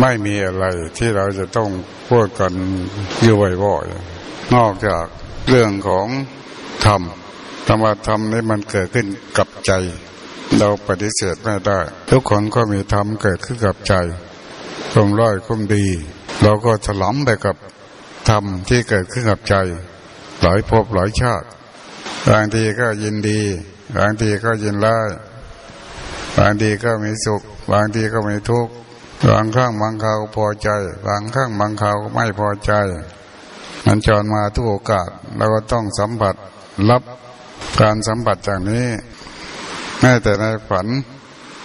ไม่มีอะไรที่เราจะต้องพูดกันอยู่บ่อยๆนอกจากเรื่องของธรรมธรรมธรรมนี้มันเกิดขึ้นกับใจ เราปฏิเสธไม่ได้ ทุกคนก็มีธรรมเกิดขึ้นกับใจคุมร้อยคุมดี เราก็ถลำไปกับธรรมที่เกิดขึ้นกับใจ หลายภพหลายชาติบางทีก็ยินดีบางทีก็ยินร้ายบางทีก็มีสุข บางทีก็มีทุกข์ บางครั้งบางคราวพอใจ บางครั้งบางคราวไม่พอใจ มันจรมาทุกโอกาสเราก็ต้องสัมผัสรับการสัมผัสจากนี้แม้แต่ในฝัน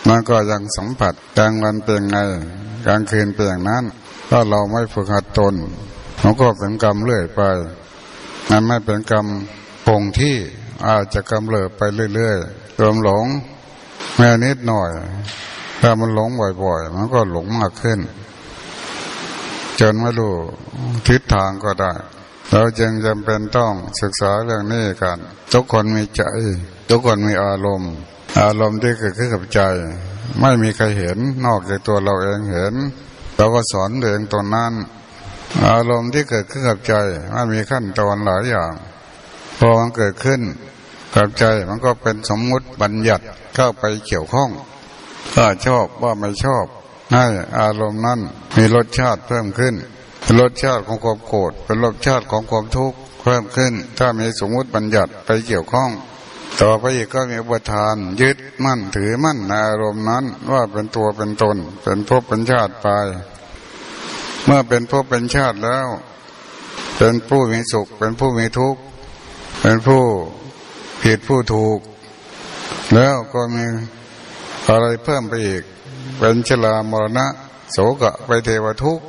มันก็ยังสัมผัสกลางวันเป็นไงกลางคืนเป็นอย่างนั้น ถ้าเราไม่ฝึกหัดตนมันก็เป็นกรรมเรื่อยไปมันไม่เป็นกรรมคงที่อาจจะกำเริบไปเรื่อยๆรวมหลงแม่นิดหน่อย ถ้ามันหลงบ่อยๆ มันก็หลงมากขึ้น จนไม่รู้ทิศทางก็ได้ เราจึงจำเป็นต้องศึกษาเรื่องนี้กัน ทุกคนมีใจ ทุกคนมีอารมณ์ อารมณ์ที่เกิดขึ้นกับใจ ไม่มีใครเห็นนอกจากตัวเราเองเห็นเราก็สอนเองตนนั้น อารมณ์ที่เกิดขึ้นกับใจมันมีขั้นตอนหลายอย่างพอมันเกิดขึ้นกับใจมันก็เป็นสมมุติบัญญัติเข้าไปเกี่ยวข้อง ถ้าชอบว่าไม่ชอบ ให้อารมณ์นั้นมีรสชาติเพิ่มขึ้นรสชาติของความโกรธเป็นรสชาติของความทุกข์เพิ่มขึ้น ถ้ามีสมมติบัญญัติไปเกี่ยวข้อง ต่อไปอีกก็มีอุทาน ยึดมั่นถือมั่นในอารมณ์นั้นว่าเป็นตัวเป็นตน เป็นภพเป็นชาติไปเมื่อเป็นภพเป็นชาติแล้ว เป็นผู้มีสุข เป็นผู้มีทุกข์เป็นผู้ผิดผู้ถูก แล้วก็มี อะไรเพิ่มไปอีก เป็นชลามรณะ โสกะไปเทวทุกข์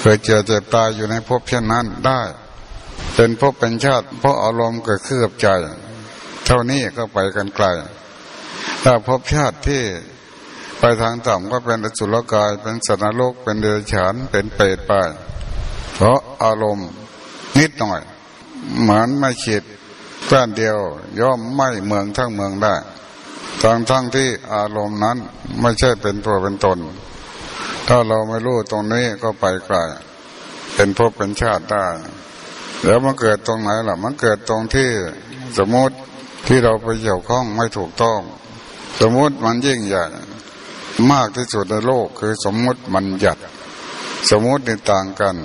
เกิดเจ็บเจ็บตายอยู่ในภพเช่นนั้นได้เป็นภพเป็นชาติเพราะอารมณ์เกิดขึ้นกับใจ เท่านี้ก็ไปกันไกล ถ้าภพชาติที่ไปทางต่ำก็เป็นอสุรกายเป็นสัตว์นรกเป็นเดรัจฉานเป็นเปรตไปเพราะอารมณ์นิดหน่อย เหมือนไม่ขีดแป้นเดียว ย่อมไม่เมืองทั้งเมืองได้ ทั้งทั้งที่อารมณ์นั้นไม่ใช่เป็นตัวเป็นตน ถ้าเราไม่รู้ตรงนี้ก็ไปไกลเป็นภพเป็นชาติได้แล้วมันเกิดตรงไหนล่ะ มันเกิดตรงที่สมมติที่เราไปเกี่ยวข้องไม่ถูกต้อง สมมติมันยิ่งใหญ่มากที่สุดในโลกคือสมมติมันหยัด สมมติในต่างกัน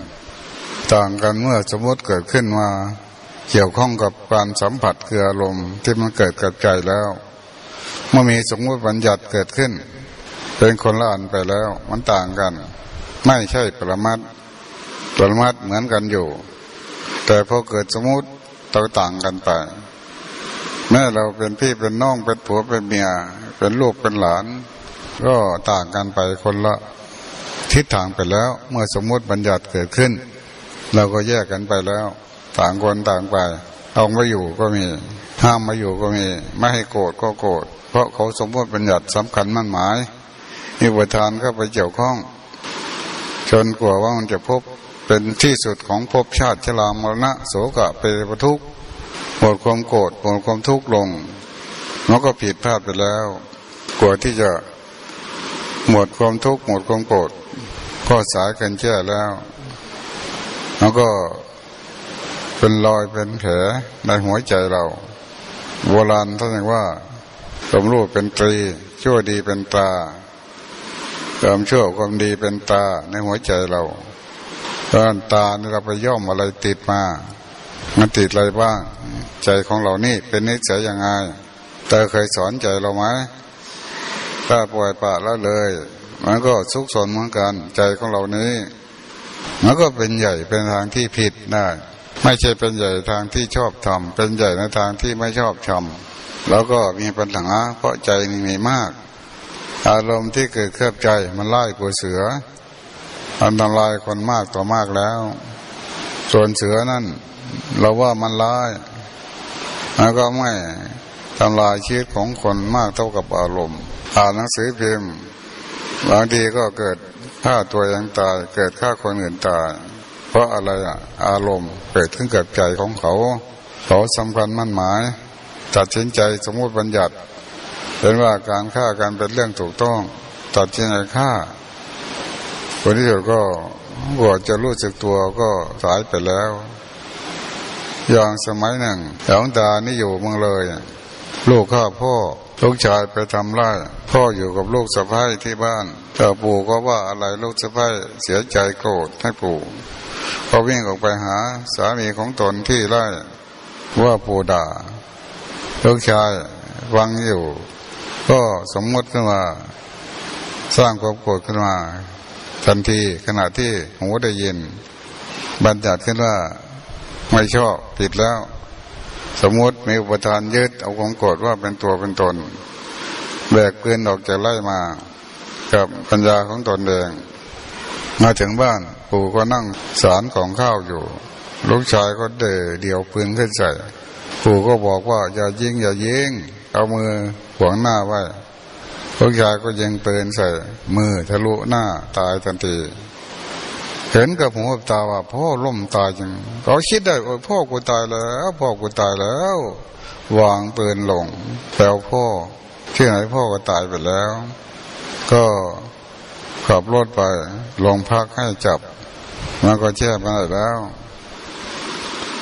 ต่างกันเมื่อสมมติเกิดขึ้นมา เกี่ยวข้องกับการสัมผัสคืออารมณ์ที่มันเกิดกับใจแล้ว เมื่อมีสมมติบัญญัติเกิดขึ้น เป็นคนละอันไปแล้ว มันต่างกัน ไม่ใช่ปรมัตปรมัตเหมือนกันอยู่ แต่พอเกิดสมมติต่าต่างกันไปแม่เราเป็นพี่เป็นน้องเป็นผัวเป็นเมีย เป็นลูกเป็นหลาน ก็ต่างกันไปคนละทิศทางไปแล้ว เมื่อสมมติบัญญัติเกิดขึ้น เราก็แยกกันไปแล้ว ต่างคนต่างไปเอามาอยู่ก็มี ห้ามมาอยู่ก็มี ไม่ให้โกรธก็โกรธเพราะเขาสมมติบัญญัติสำคัญมั่นหมายมีประธานก็ไปเกี่ยวข้อง จนกลัวว่ามันจะพบเป็นที่สุดของภพชาติชรามรณะโสกะเปรปทุกหมดความโกรธหมดความทุกข์ลงมันก็ผิดพลาดไปแล้ว กลัวที่จะหมดความทุกข์หมดความโกรธก็สายกันแช่แล้วแล้วก็เป็นรอยเป็นแผลในหัวใจเรา โบราณท่านว่าสมรู้เป็นตรี ชั่วดีเป็นตาความชั่วความดีเป็นตาในหัวใจเราตอนตาเนี่เราไปย่อมอะไรติดมามันติดอะไรบ้าง ใจของเรานี่เป็นนิสัยยังไงเธอเคยสอนใจเราไหมถ้าปล่อยปะแล้วเลย มันก็สุกสนเหมือนกัน ใจของเรานี้ มันก็เป็นใหญ่เป็นทางที่ผิดได้ ไม่ใช่เป็นใหญ่ทางที่ชอบทำเป็นใหญ่ในทางที่ไม่ชอบทำแล้วก็มีปัญหาเพราะใจมีมาก อารมณ์ที่เกิดเครือบใจมันไล่กว่าเสืออันตรายคนมากต่อมากแล้ว ส่วนเสือนั่น เราว่ามันร้ายแล้วก็ไม่ทำลายชีวิตของคนมากเท่ากับอารมณ์อ่านหนังสือพิมพ์บางทีก็เกิดฆ่าตัวเองตาย เกิดฆ่าคนอื่นตาย เพราะอะไรอะ อารมณ์เกิดขึ้นกับใจของเขา เขาสำคัญมั่นหมาย ตัดสินใจสมมติบัญญัติ เป็นว่าการฆ่ากันเป็นเรื่องถูกต้อง ตัดสินใจฆ่าคนที่สุดก็บวชจะรู้สึกตัวก็สายไปแล้วอย่างสมัยหนึ่งหลวงตานี่อยู่เมืองเลย ลูกข้าพ่อลูกชายไปทำไร่พ่ออยู่กับลูกสะพ้ายที่บ้านแต่ปู่ก็ว่าอะไรลูกสะพ้ายเสียใจโกรธให้ปู่ ก็วิ่งออกไปหา สามีของตนที่ไร่ว่าปูดาลูกชายวังอยู่ ก็สมมติขึ้นมาสร้างความโกรธขึ้นมาทันทีขณะที่หูได้ยิน บัญญัติขึ้นว่าไม่ชอบผิดแล้ว สมมติมีอุปทานยึดเอาความโกรธว่าเป็นตัวเป็นตนแบกปืนออกจากไล่มา กับปัญญาของตนเอง มาถึงบ้านปู่ก็นั่งสารของข้าวอยู่ ลูกชายก็เดเดี่ยวปืนขึ้นใส่ปู่ก็บอกว่า อย่ายิงอย่ายิงเอามือขวางหน้าไว้ลูกชายก็ยิงปืนใส่ มือทะลุหน้าตายทันทีเห็นกับหูกับตาว่าพ่อล่มตายจังเขาคิดได้โอ้พ่อกูตายแล้วพ่อกูตายแล้ว วางปืนลงแปลพ่อที่ไหนพ่อก็ตายไปแล้ว ก็ ขับรถไปลงพักให้จับ มันก็แช่ไปได้แล้ว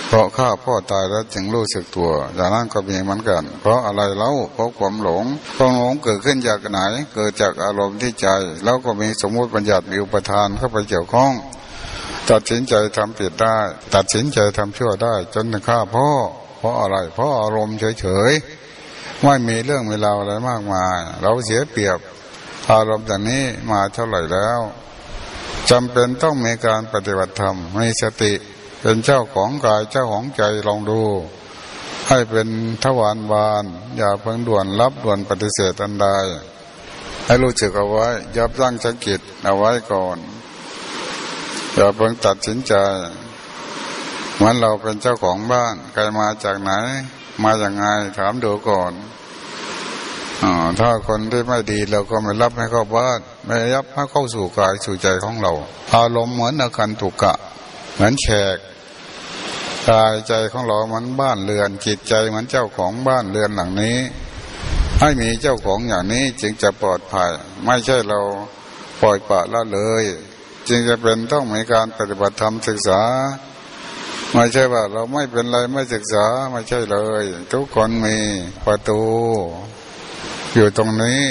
เพราะข้าพ่อตายแล้วจึงรู้สึกตัวอย่างนั้นก็มีเหมือนกัน เพราะอะไรเล่าเพราะความหลงความหลงเกิดขึ้นจากไหน เกิดจากอารมณ์ที่ใจ แล้วก็มีสมมุติบัญญัติมีอุปทานเข้าไปเกี่ยวข้อง ตัดสินใจทำผิดได้ ตัดสินใจทำชั่วได้ จนถึงฆ่าพ่อ เพราะอะไร เพราะอารมณ์เฉยๆไม่มีเรื่องมีราอะไรมากมาย เราเสียเปรียบ อารมณ์อย่างนี้มาเท่าไหร่แล้วจำเป็นต้องมีการปฏิบัติธรรมมีสติเป็นเจ้าของกายเจ้าของใจลองดู ให้เป็นทวารวาน อย่าเพิ่งด่วนรับด่วนปฏิเสธอันใดให้รู้จึกเอาไว้ ยับยั้งชักิจเอาไว้ก่อน อย่าเพิ่งตัดสินใจเหมือนเราเป็นเจ้าของบ้าน ใครมาจากไหน มาอย่างไงถามดูก่อน อถ้าคนที่ไม่ดีเราก็ไม่รับให้เข้าบ้านไม่รับให้เข้าสู่กายสู่ใจของเรา อารมณ์เหมือนอาการถูกกะ เหมือนแขกกายใจของเรามันบ้านเรือนจิตใจเหมือนเจ้าของบ้านเรือนหลังนี้ ให้มีเจ้าของอย่างนี้จึงจะปลอดภัย ไม่ใช่เราปล่อยปละละเลย จึงจะเป็นต้องมีการปฏิบัติธรรมศึกษา ไม่ใช่ว่าเราไม่เป็นไรไม่ศึกษาไม่ใช่เลย ทุกคนมีประตู อยู่ตรงนี้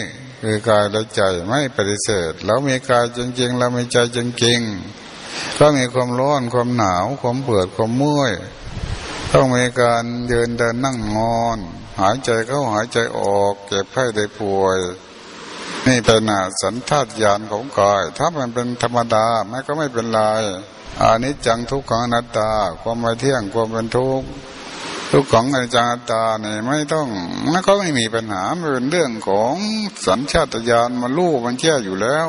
คือกายและใจไม่ปฏิเสธแล้วมีกายจริงๆแล้วมีใจจริงๆก็มีความร้อนความหนาวความเบื่อความเมื่อยต้องมีการเดินเดินนั่งนอน หายใจเข้าหายใจออกเก็บไข้ได้ป่วย นี่เป็นสันทัดญาณของกาย ถ้ามันเป็นธรรมดาไม่ก็ไม่เป็นไรอานิจจังทุกขังอนัตตา ความไม่เที่ยงความเป็นทุกข์ ทุกของอนิจจังอนัตาเนี่ยไม่ต้องมันก็ไม่มีปัญหามันเป็นเรื่องของสัญชาตญาณมันรู้มันเชื่ออยู่แล้ว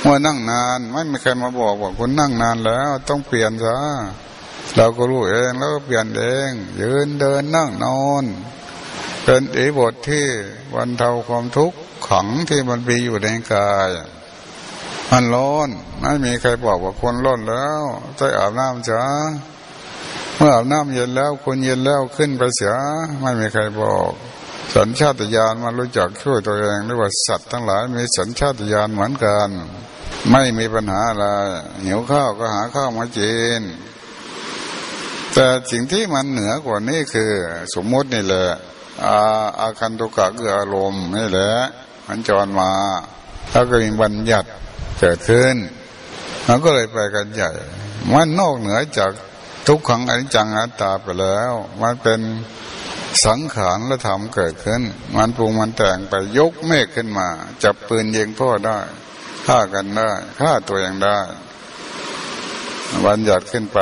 เมื่อนั่งนานไม่มีใครมาบอกว่าคุณนั่งนานแล้ว ต้องเปลี่ยนซะเราก็รู้เองแล้วก็เปลี่ยนเองยืนเดินนั่งนอนเป็นอิบทที่วันเทาความทุกข์ขังที่มันมีอยู่ในกายมันร้อนไม่มีใครบอกว่าคนร้อนแล้วใจอาบน้ำจ้า เมื่ออาบน้ำเย็นแล้วคนเย็นแล้วขึ้นไปเสียไม่มีใครบอก สัญชาตญาณมันรู้จักช่วยตัวเองเรียกว่าสัตว์ทั้งหลายมีสัญชาตญาณเหมือนกัน ไม่มีปัญหาอะไรหิวข้าวก็หาข้าวมากินแต่สิ่งที่มันเหนือกว่านี้คือ สมมตินี่แหละอาอาคันตุกะคืออารมณ์นี่แหละมันจรมาถ้าก็มีบัญญัติเกิดขึ้นมันก็เลยไปกันใหญ่ มันนอกเหนือจาก ทุกขังอนิจจังอัตตาไปแล้ว มันเป็นสังขารและธรรมเกิดขึ้น มันปรุงมันแต่งไปยกเมฆขึ้นมา จับปืนยิงพ่อได้ฆ่ากันได้ฆ่าตัวเองได้บัญญัติขึ้นไป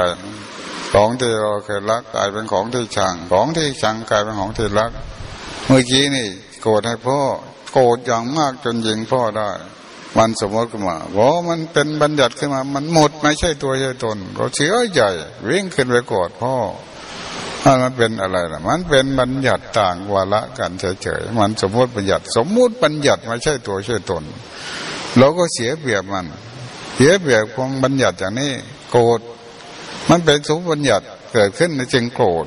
ของที่เราเคยรักกลายเป็นของที่ชัง ของที่ชังกลายเป็นของที่รัก เมื่อกี้นี่ โกรธให้พ่อ โกรธอย่างมากจนยิงพ่อได้ มันสมมติขึ้นมาเพรามันเป็นบัญญัติขึ้นมา มันหมดไม่ใช่ตัวใช่ตน เราเสียใหญ่วิ่งขึ้นไปโกรธพ่อมันเป็นอะไรล่ะ มันเป็นบัญญัติต่างวาระกันเฉยๆมันสมมติบัญญัติ สมมุติบัญญัติไม่ใช่ตัวใช่ตน เราก็เสียเปรียบมัน เสียเปรียบของบัญญัติอย่างนี้โกรธมันเป็นสมมติบัญญัติเกิดขึ้นในจึงโกรธ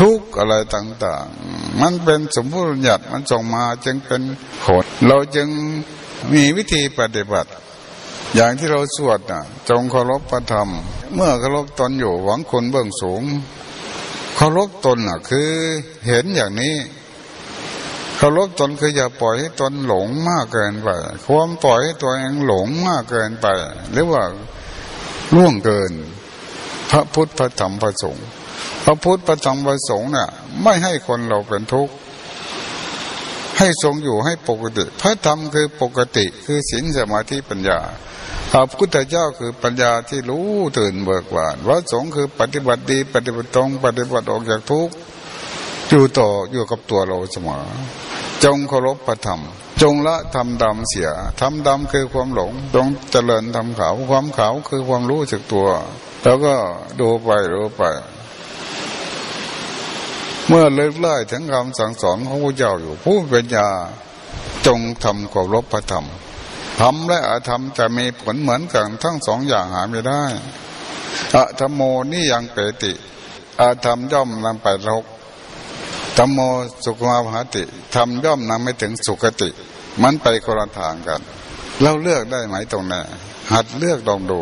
ทุกอะไรต่าง ๆ มันเป็นสมมติบัญญัติมันส่งมาจึงเป็นผลเราจึง มีวิธีปฏิบัติ อย่างที่เราสวดนะจงเคารพประธรรม เมื่อเคารพตนอยู่หวังคนเบื้องสูงเคารพตนอะ คือเห็นอย่างนี้เคารพตนคืออย่าปล่อยให้ตนหลงมากเกินไปความปล่อยให้ตัวเองหลงมากเกินไป หรือว่าล่วงเกิน พระพุทธพระธรรมพระสงฆ์พระพุทธพระธรรมพระสงฆ์เนี่ยไม่ให้คนเราเป็นทุกข์ ให้ทรงอยู่ให้ปกติ พระธรรมคือปกติคือศีลสมาธิปัญญาพระพุทธเจ้าคือปัญญาที่รู้ตื่นเบิกบานพระสงฆ์คือปฏิบัติดีปฏิบัติตรงปฏิบัติออกจากทุกข์อยู่ต่ออยู่กับตัวเราเสมอจงเคารพพระธรรม จงละทำดำเสียทำดำคือความหลง จงเจริญทำขาวความขาวคือความรู้จักตัว แล้วก็ดูไปรู้ไป เมื่อเลิกไล่ถึงคำสั่งสอนของพระเจ้าอยู่ ผู้ป็นญาจงทำเคามรพพระธรรมธรรมและอธรรมจะมีผลเหมือนกันทั้งสองอย่างหาไม่ได้อะธรรมโมนี่ยังเปติอะธรรมย่อมนำไปรกธรรมโมสุขมาภาติธรรมย่อมนำไม่ถึงสุขติ มันไปคนละทางกัน เราเลือกได้ไหมตรงนี้หัดเลือกลองดู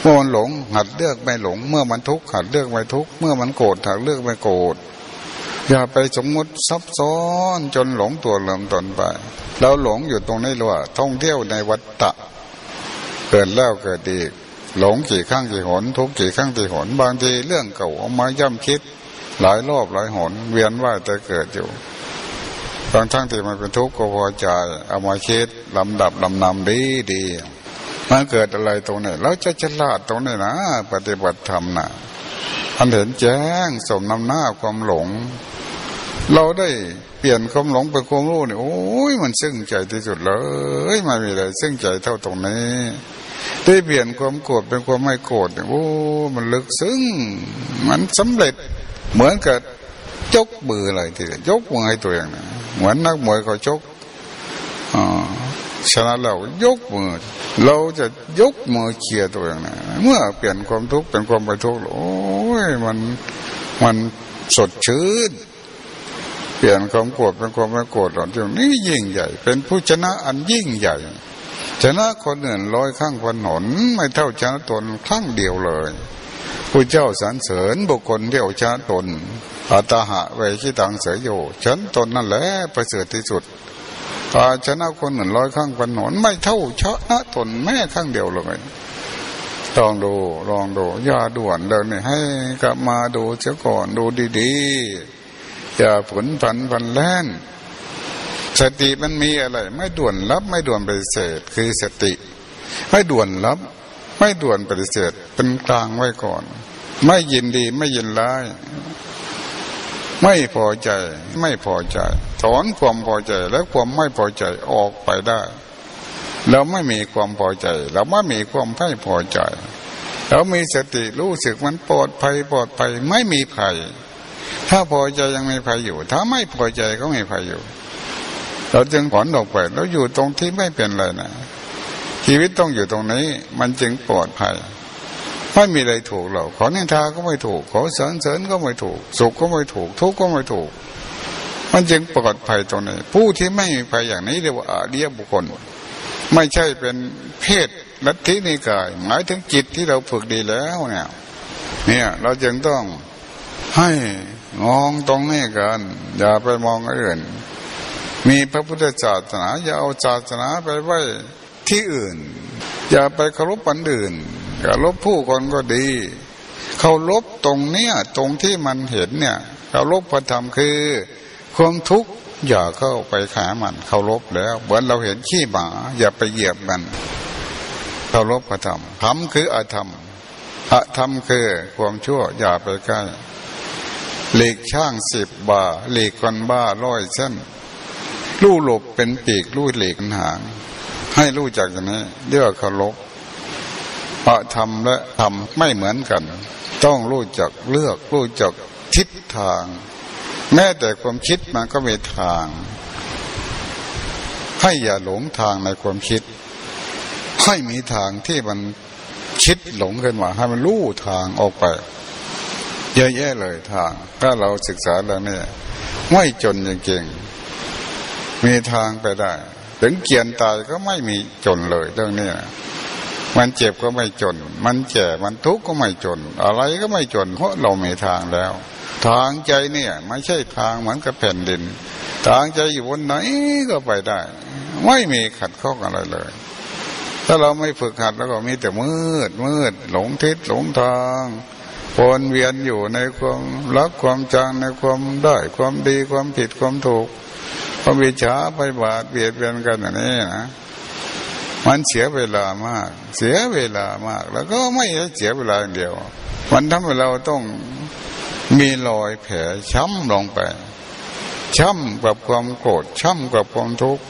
เมื่อมันหลงหัดเลือกไม่หลง เมื่อมันทุกข์หัดเลือกไม่ทุกข์เมื่อมันโกรธหัดเลือกไม่โกรธ อย่าไปสมมุติซับซ้อนจนหลงตัวเริ่มตนไปเราหลงอยู่ตรงนี้เลยว่าท่องเที่ยวในวัฏฏะเกิดแล้วเกิดอีกหลงกี่ครั้งกี่หน ทุกกี่ครั้งกี่หน บางทีเรื่องเก่าเอามาย่ำคิด หลายรอบหลายหน เวียนว่าจะเกิดอยู่บางทั้งที่มันเป็นทุกข์ก็พอใจเอามาคิดลำดับลำนำดีดีมันเกิดอะไรตรงนี้เราจะฉลาดตรงนี้นะ ปฏิบัติธรรมนะอันเห็นแจ้งสมนำหน้าความหลง เราได้เปลี่ยนความหลงเป็นความรู้เนี่ยโอ้ยมันซึ้งใจที่สุดเลยไม่มีอะไรซึ้งใจเท่าตรงนี้ ได้เปลี่ยนความโกรธเป็นความไม่โกรธเนี่ยโอ้มันลึกซึ้งมันสำเร็จเหมือนกับยกมืออะไรทีเดียวยกมือให้ตัวเองนะเหมือนนักมวยเขาชกชนะเรายกมือ เราจะยกมือเคียตัวเองนะเมื่อเปลี่ยนความทุกข์เป็นความไม่ทุกข์โอ้ยมันมันสดชื่น เปลี่ยนความโกรธเป็นความไม่โกรธหรอกที่นี่ยิ่งใหญ่ เป็นผู้ชนะอันยิ่งใหญ่ ชนะคนอื่นร้อยข้างพันหน ไม่เท่าชนะตนครั้งเดียวเลยผู้เจ้าสรรเสริญบุคคลที่เอาชนะตนอัตหะเวชิตังเสยโยฉันตนนั่นแหละประเสริฐที่สุดอาชนะคนอื่นร้อยข้างพันหนไม่เท่าชนะตนแม่ข้างเดียวเลยลองดูลองดูอย่าด่วนเลยนี่ให้กลับมาดูเสียก่อนดูดีๆ อย่าผลผันพันแล่นสติมันมีอะไร ไม่ด่วนรับ ไม่ด่วนปฏิเสธคือสติ ไม่ด่วนรับ ไม่ด่วนปฏิเสธเป็นกลางไว้ก่อน ไม่ยินดีไม่ยินร้าย ไม่พอใจ ไม่พอใจ ถอนความพอใจและความไม่พอใจออกไปได้ เราไม่มีความพอใจ เราไม่มีความไม่พอใจ เรามีสติรู้สึกมันปลอดภัยปลอดภัยไม่มีภัย ถ้าพอใจยังมีภัยอยู่ ถ้าไม่พอใจก็ไม่ภัยอยู่ เราจึงถอนออกไปแล้วอยู่ตรงที่ไม่เป็นไรนะชีวิตต้องอยู่ตรงนี้ มันจึงปลอดภัยไม่มีอะไรถูกเราขอเนินทาก็ไม่ถูก ขอเสริญเสริญก็ไม่ถูก สุขก็ไม่ถูก ทุกข์ก็ไม่ถูก มันจึงปลอดภัยตรงนี้ ผู้ที่ไม่มีภัยอย่างนี้เรียกว่าอาเดียบุคคล ไม่ใช่เป็นเพศลัทธินิกาย หมายถึงจิตที่เราฝึกดีแล้วเนี่ย เนี่ย เราจึงต้องให้ มองตรงนี้กัน อย่าไปมองอื่น มีพระพุทธศาสนา อย่าเอาศาสนาไปไว้ที่อื่น อย่าไปเคารพปันอื่นเคารพผู้คนก็ดีเคารพตรงเนี้ยตรงที่มันเห็นเนี่ยเคารพพระธรรมคือ ความทุกข์อย่าเข้าไปขามันเคารพแล้วเหมือนเราเห็นขี้หมา อย่าไปเหยียบมันเคารพพระธรรมธรรมคืออธรรมอะทำคือความชั่วอย่าไปใกล้ หลีกช่างสิบบาเหลีกคนบ้าร้อยเส้นลู่หลบเป็นปีกลู่หลีกหาง ให้รู้จักอย่างนี้เรียกเคารพอะทำและทำไม่เหมือนกัน ต้องรู้จักเลือกรู้จักทิศทาง แม้แต่ความคิดมันก็มีทาง ให้อย่าหลงทางในความคิด ให้มีทางที่มันคิดหลงขึ้นมาให้มันรู้ทางออกไป เยอะแยะเลยทาง ถ้าเราศึกษาแล้วเนี่ยไม่จนจริงๆมีทางไปได้ ถึงเกียนตายก็ไม่มีจนเลยเรื่องนี้มันเจ็บก็ไม่จน มันแก่มันทุกข์ก็ไม่จน อะไรก็ไม่จน เพราะเรามีทางแล้ว ทางใจเนี่ย ไม่ใช่ทางเหมือนกับแผ่นดิน ทางใจอยู่บนไหนก็ไปได้ ไม่มีขัดข้องอะไรเลย ถ้าเราไม่ฝึกหัดแล้วก็มีแต่มืดมืด หลงทิศหลงทาง วนเวียนอยู่ในความรักความจังในความได้ความดีความผิดความถูกความวิชาไปบาดเบียดเบียนกันอย่างนี้นะมันเสียเวลามาก เสียเวลามาก แล้วก็ไม่เสียเวลาอย่างเดียว มันทำให้เราต้องมีรอยแผลช้ำลงไป ช้ำกับความโกรธช้ำกับความทุกข์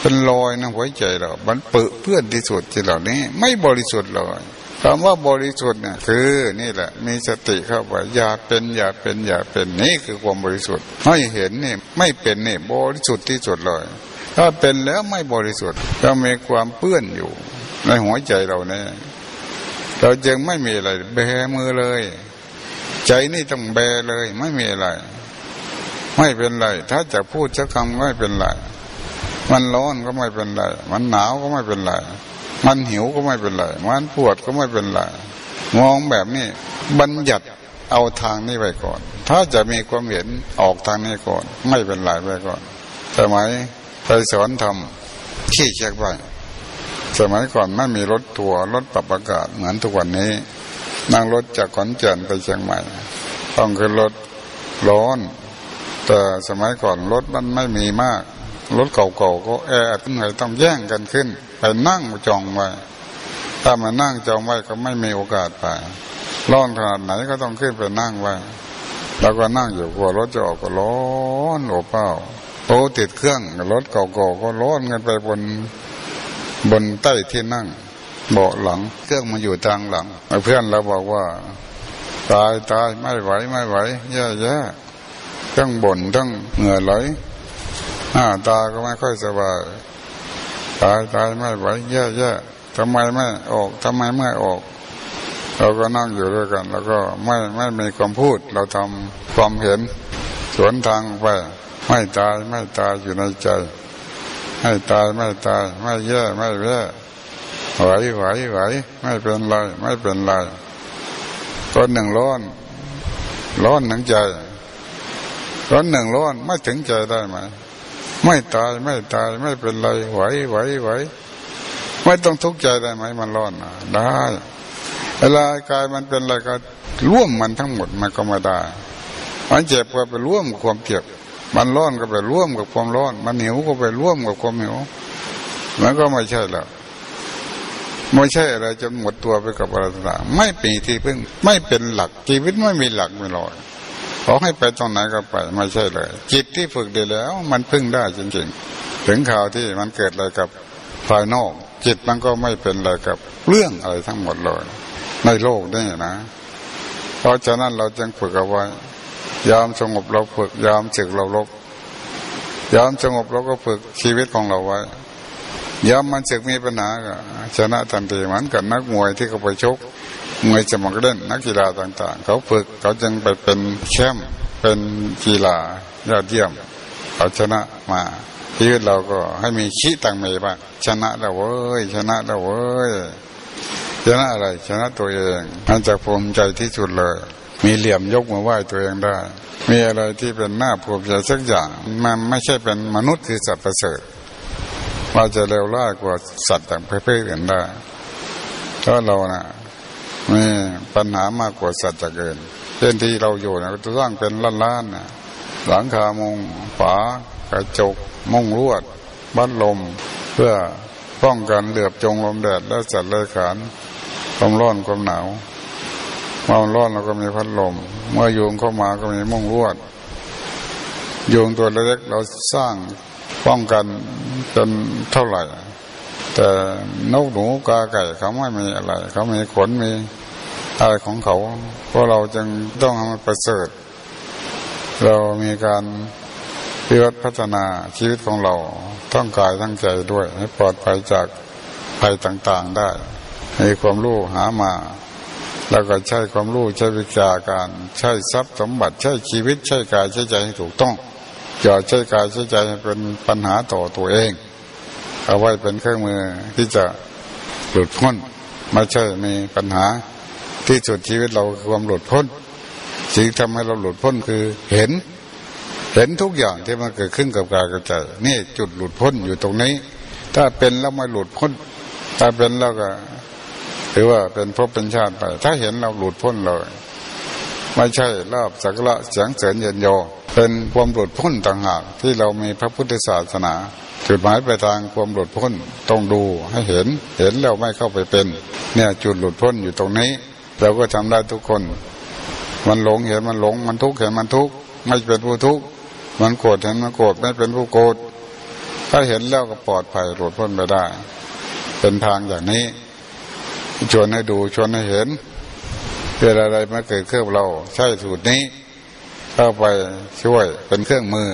เป็นรอยในหัวใจเรา มันเปื้อเพื่อนที่สุดที่เหล่านี้ ไม่บริสุทธิ์เลย คำว่าบริสุทธิ์เนี่ยคือนี่แหละ มีสติเข้าไปอย่าเป็นอย่าเป็นอย่าเป็นนี่คือความบริสุทธิ์ไม่เห็นนี่ไม่เป็นนี่บริสุทธิ์ที่สุดเลย ถ้าเป็นแล้วไม่บริสุทธิ์ก็มีความเปื้อนอยู่ ในหัวใจเราเนี่ยเราจึงไม่มีอะไรแบมือเลย ใจนี่ต้องแบเลย ไม่มีอะไร ไม่เป็นไร ถ้าจะพูดสักคำไม่เป็นไรมันร้อนก็ไม่เป็นไร มันหนาวก็ไม่เป็นไร มันหิวก็ไม่เป็นไร มันปวดก็ไม่เป็นไร มองแบบนี้บัญญัติเอาทางนี้ไปก่อน ถ้าจะมีความเห็นออกทางนี้ก่อน ไม่เป็นไรไปก่อน สมัยไปสอนทำขี้เช็คไปสมัยก่อนไม่มีรถทัวร์รถปรับอากาศเหมือนทุกวันนี้ นั่งรถจากขอนแก่นไปเชียงใหม่ ต้องขึ้นรถร้อน แต่สมัยก่อนรถมันไม่มีมาก รถเก่าๆก็แออัดหน่อยต้องแย่งกันขึ้น ไปนั่งจองไว้ ถ้ามานั่งจองไว้ก็ไม่มีโอกาสไปร้อนขนาดไหนก็ต้องขึ้นไปนั่งไว้ แล้วก็นั่งอยู่กลัวรถจะออกก็ร้อนโอเป้าโตติดเครื่องรถเก่าๆก็ร้อนกันไปบนบนใต้ที่นั่ง เบาะหลัง เครื่องมันอยู่ทางหลังเพื่อนเราบอกว่า ตายตายไม่ไหวไม่ไหวแย่แย่ทั้งบ่นทั้งเหงื่อไหลหน้าตาก็ไม่ค่อยสบาย ตายตายไม่ไหวแย่แย่ทำไมไม่ออกทำไมไม่ออก เราก็นั่งอยู่ด้วยกัน แล้วก็ไม่ไม่มีความพูด เราทำความเห็น สวนทางไป ไม่ตายไม่ตายอยู่ในใจไม่ตายไม่ตาย ไม่แย่ไม่แย่ไหวไหวไหวไม่เป็นไรไม่เป็นไรคนหนึ่งร้อน ร้อนหนึ่งใจคนหนึ่งร้อนไม่ถึงใจได้ไหม ไม่ตายไม่ตายไม่เป็นไรไหวไหวไหวไม่ต้องทุกข์ใจได้ไหมมันร้อนนะได้เวลากายมันเป็นอะไรก็ร่วมมันทั้งหมดมันก็ไม่ได้มันเจ็บก็ไปร่วมกับความเจ็บ มันร้อนก็ไปร่วมกับความร้อน มันหิวก็ไปร่วมกับความหิวมันก็ไม่ใช่แล้วไม่ใช่อะไรจนหมดตัวไปกับอะไรต่างไม่ปีที่พึ่งไม่เป็นหลักชีวิตไม่มีหลักไม่ลอย ขอให้ไปตรงไหนก็ไปไม่ใช่เลย จิตที่ฝึกดีแล้ว มันพึ่งได้จริงๆ ถึงข่าวที่มันเกิดอะไรกับภายนอก จิตมันก็ไม่เป็นอะไรกับเรื่องอะไรทั้งหมดเลยในโลกนี่นะ เพราะฉะนั้นเราจึงฝึกเอาไว้ ยามสงบเราฝึก ยามศึกเราลบ ยามสงบเราก็ฝึกชีวิตของเราไว้ยามมันศึกมีปัญหาก็ชนะทันทีเหมือนกับนักมวยที่เขาไปชก มวยสมัครเล่นนักกีฬาต่าง ๆ เขาฝึกเขาจึงไปเป็นแชมป์เป็นกีฬายอดเยี่ยมเขาชนะมาชีวิตเราก็ให้มีชี้ตังเมบ้างชนะแล้วเว้ยชนะแล้วเว้ยชนะอะไรชนะตัวเองมันจะภูมิใจที่สุดเลย มีเหลี่ยมยกมือไหว้ตัวเองได้ มีอะไรที่เป็นหน้าภูมิใจสักอย่างมันไม่ใช่เป็นมนุษย์คือสัตว์ประเสริฐเราจะเร็วล่ากว่าสัตว์ต่างประเภทอื่นได้ถ้าะเรานะ่ะ มีปัญหามากกว่าสัตว์จะเกินเช่นที่เราอยู่นะจะสร้างเป็นล้านๆนะหลังคามุงฝากระจกมุงลวดบัดลม เพื่อป้องกันเหลือบจงลมแดดและสัตว์เลื้อยขานความร้อนความหนาวเมาร้อนเราก็มีพัดลม เมื่อโยงเข้ามาก็มีมุงลวดโยงตัวเล็กเราสร้างป้องกันจนเท่าไหร่ แต่นกหนูกาไก่เขาไม่มีอะไร เขามีขนมีอะไรของเขาเพราะเราจึงต้องทำมันประเสริฐ เรามีการพิวัฒพัฒนาชีวิตของเราต้องกายทั้งใจด้วย ให้ปลอดภัยจากภัยต่างๆได้มีความรู้หามา แล้วก็ใช้ความรู้ใช้วิชาการใช้ทรัพย์สมบัติใช้ชีวิตใช้กายใช้ใจให้ถูกต้องอย่าใช้กายใช้ใจเป็นปัญหาต่อตัวเอง เอาไว้เป็นเครื่องมือที่จะหลุดพ้นไม่ใช่มีปัญหาที่สุดชีวิตเราคือความหลุดพ้นสิ่งทำให้เราหลุดพ้นคือเห็น เห็นทุกอย่างที่มันเกิดขึ้นกับกายกับใจนี่จุดหลุดพ้นอยู่ตรงนี้ ถ้าเป็นแล้วไม่หลุดพ้น ถ้าเป็นแล้วก็ถือว่าเป็นภพเป็นชาติไป ถ้าเห็นเราหลุดพ้นเลยไม่ใช่ลาบสักละเสียงเสริญเย็นโยเป็นความหลุดพ้นต่างหากที่เรามีพระพุทธศาสนา จุดหมายไปทางความหลุดพ้นต้องดูให้เห็น เห็นแล้วไม่เข้าไปเป็น เนี่ยจุดหลุดพ้นอยู่ตรงนี้เราก็ทำได้ทุกคน มันหลงเห็นมันหลงมันทุกข์เห็นมันทุกข์ไม่เป็นผู้ทุกข์มันโกรธเห็นมันโกรธไม่เป็นผู้โกรธถ้าเห็นแล้วก็ปลอดภัยหลุดพ้นไปได้ เป็นทางอย่างนี้ ชวนให้ดูชวนให้เห็นเกิดอะไรมาเกิดขึ้นเราใช่สูตรนี้ เข้าไปช่วยเป็นเครื่องมือ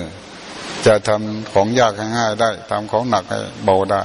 จะทำของยากให้ง่ายได้ทำของหนักให้เบาได้